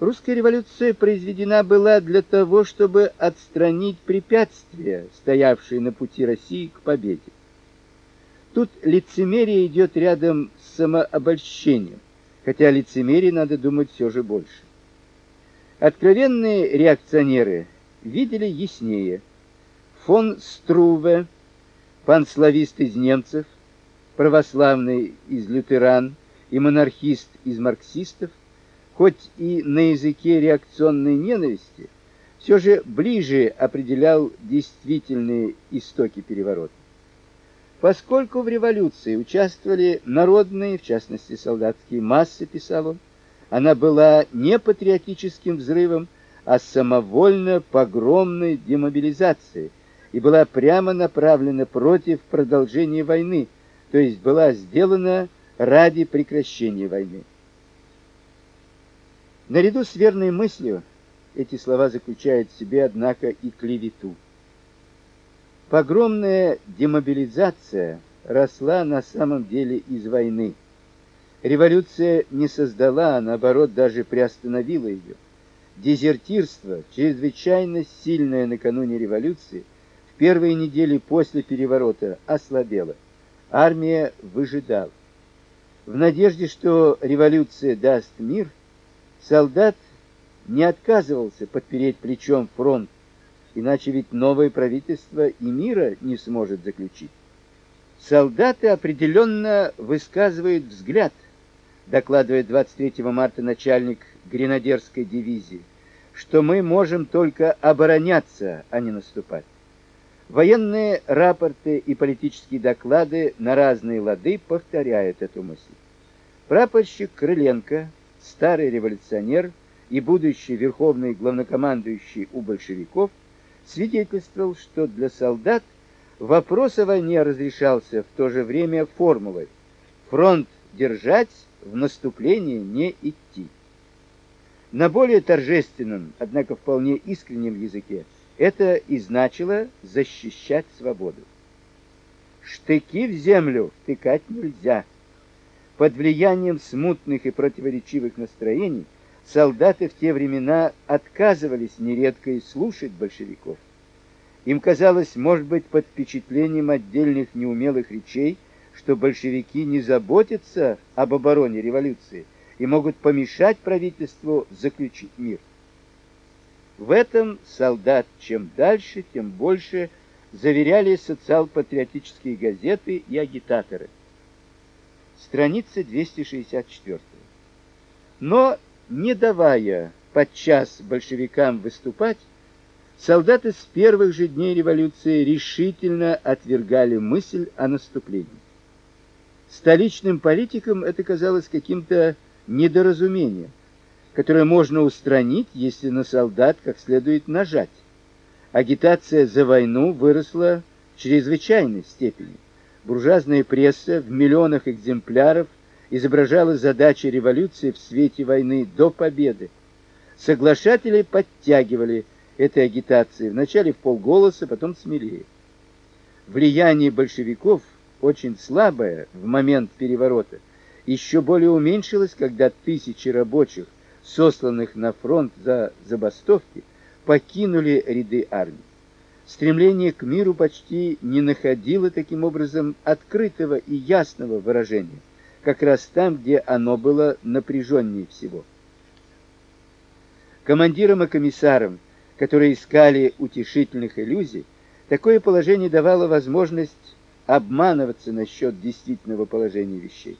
Русская революция произведена была для того, чтобы отстранить препятствия, стоявшие на пути России к победе. Тут лицемерие идет рядом с самообольщением, хотя лицемерие надо думать все же больше. Откровенные реакционеры видели яснее. Фон Струве, панславист из немцев, православный из лютеран и монархист из марксистов хоть и на языке реакционной ненависти, все же ближе определял действительные истоки переворота. Поскольку в революции участвовали народные, в частности солдатские массы, писал он, она была не патриотическим взрывом, а самовольно погромной демобилизацией и была прямо направлена против продолжения войны, то есть была сделана ради прекращения войны. Наряду с верной мыслью эти слова заключают в себе, однако, и клевету. Погромная демобилизация росла на самом деле из войны. Революция не создала, а наоборот даже приостановила ее. Дезертирство, чрезвычайно сильное накануне революции, в первые недели после переворота ослабело. Армия выжидала. В надежде, что революция даст мир, Солдат не отказывался подпереть плечом фронт, иначе ведь новое правительство и мира не сможет заключить. Солдаты определенно высказывают взгляд, докладывает 23 марта начальник гренадерской дивизии, что мы можем только обороняться, а не наступать. Военные рапорты и политические доклады на разные лады повторяют эту мысль. Прапорщик Крыленко старый революционер и будущий верховный главнокомандующий у большевиков, свидетельствовал, что для солдат вопрос о войне разрешался в то же время формулой «фронт держать, в наступление не идти». На более торжественном, однако вполне искреннем языке это и значило защищать свободу. Штыки в землю втыкать нельзя – под влиянием смутных и противоречивых настроений солдаты в те времена отказывались нередко и слушать большевиков. Им казалось, может быть, под впечатлением отдельных неумелых речей, что большевики не заботятся об обороне революции и могут помешать правительству заключить мир. В этом солдат чем дальше, тем больше заверяли социал-патриотические газеты и агитаторы страница 264. Но не давая подчас большевикам выступать, солдаты с первых же дней революции решительно отвергали мысль о наступлении. Столичным политикам это казалось каким-то недоразумением, которое можно устранить, если на солдат как следует нажать. Агитация за войну выросла в чрезвычайной степени буржуазная пресса в миллионах экземпляров изображала задачи революции в свете войны до победы. Соглашатели подтягивали этой агитации, вначале в полголоса, потом смелее. Влияние большевиков, очень слабое в момент переворота, еще более уменьшилось, когда тысячи рабочих, сосланных на фронт за забастовки, покинули ряды армии стремление к миру почти не находило таким образом открытого и ясного выражения, как раз там, где оно было напряженнее всего. Командирам и комиссарам, которые искали утешительных иллюзий, такое положение давало возможность обманываться насчет действительного положения вещей.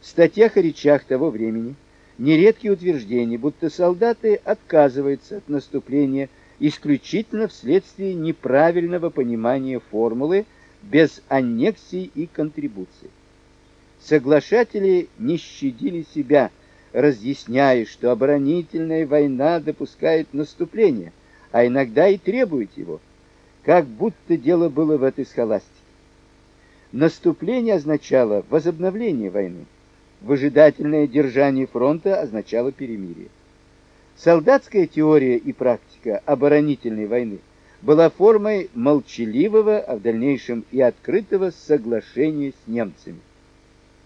В статьях и речах того времени нередки утверждения, будто солдаты отказываются от наступления исключительно вследствие неправильного понимания формулы без аннексий и контрибуций. Соглашатели не щадили себя, разъясняя, что оборонительная война допускает наступление, а иногда и требует его, как будто дело было в этой схоластике. Наступление означало возобновление войны, выжидательное держание фронта означало перемирие. Солдатская теория и практика оборонительной войны была формой молчаливого, а в дальнейшем и открытого соглашения с немцами.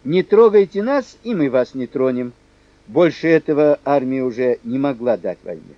Не трогайте нас, и мы вас не тронем. Больше этого армия уже не могла дать войне.